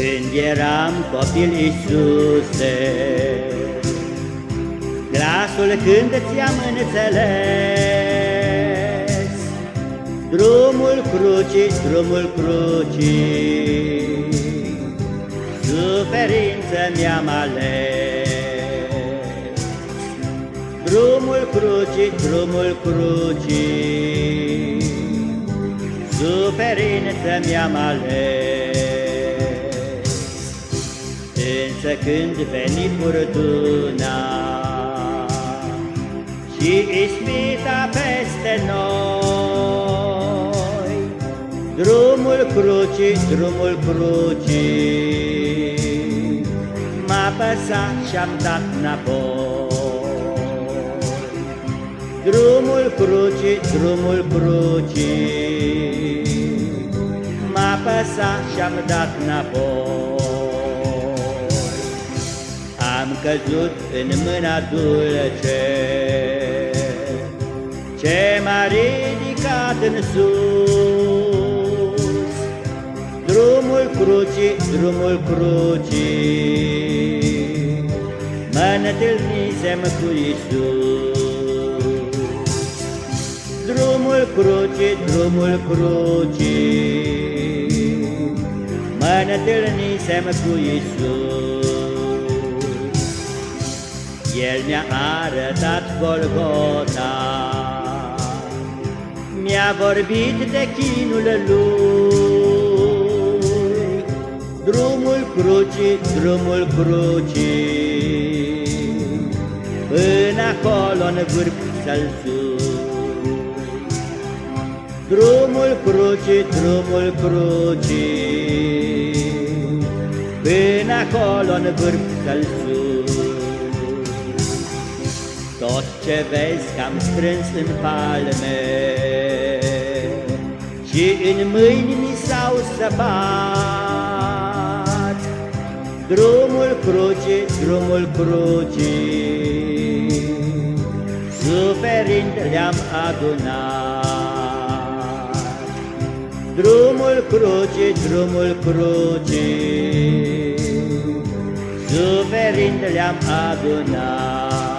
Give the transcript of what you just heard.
Când eram copil Iisuse, Glasul când ți-am înțeles, Drumul crucii, drumul crucii, Suferință mi-am ales. Drumul crucii, drumul crucii, Suferință mi-am ales. Însă când veni furtuna. Și ispita peste noi Drumul crucii, drumul crucii. M-a păsat și-am dat înapoi Drumul crucii, drumul crucii. M-a păsat și-am dat înapoi căzut în mâna dulce. Ce m-a ridicat în sus? Drumul crucii, drumul crucii Mă întâlnisem cu Iisus. Drumul crucii, drumul crucii Mă întâlnisem cu Iisus El mi-a arătat Golgota, Mi-a vorbit de chinul lui, Drumul crucii, drumul crucii, Până acolo în vârf să-l Drumul crucii, drumul crucii, Până acolo în vârf să-l Tot ce vezi că-am strâns în palme. Și în mâini mi s-au săpat. Drumul crucii, drumul crucii Suferind le-am adunat. Drumul crucii, drumul crucii Suferind le-am adunat